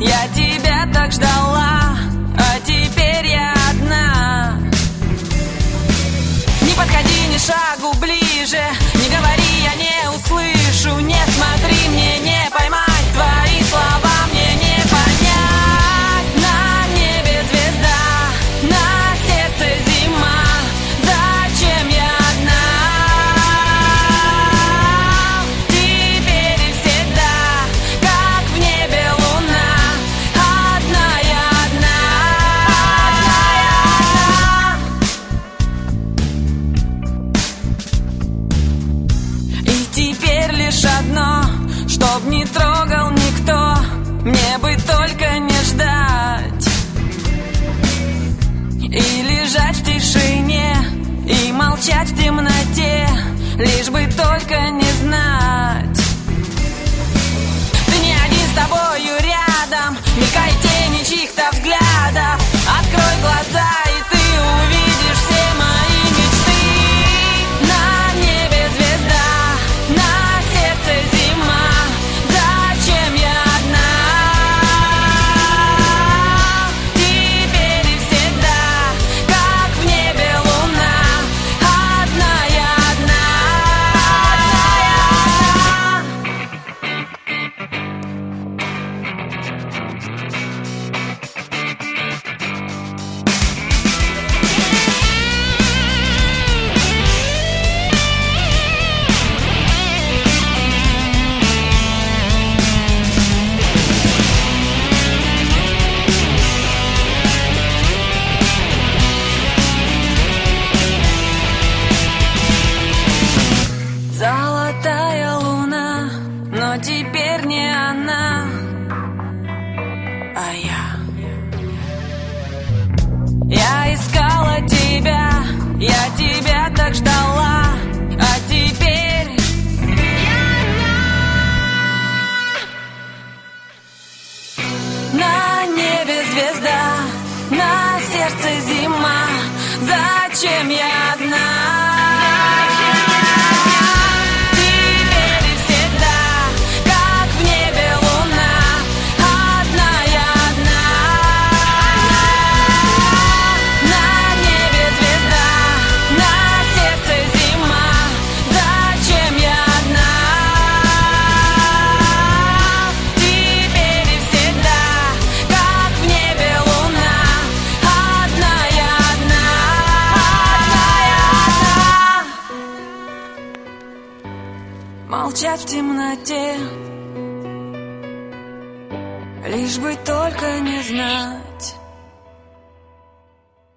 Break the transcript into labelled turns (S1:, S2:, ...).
S1: Я тебя так ждала. одно, чтоб не трогал никто. Мне бы только не ждать. И лежать в тишине, и молчать в темноте. Лишь бы Я тебя так ждала, а теперь я на... небе звезда, на сердце зима. Зачем я? молчать в темноте. Лишь бы только не знать.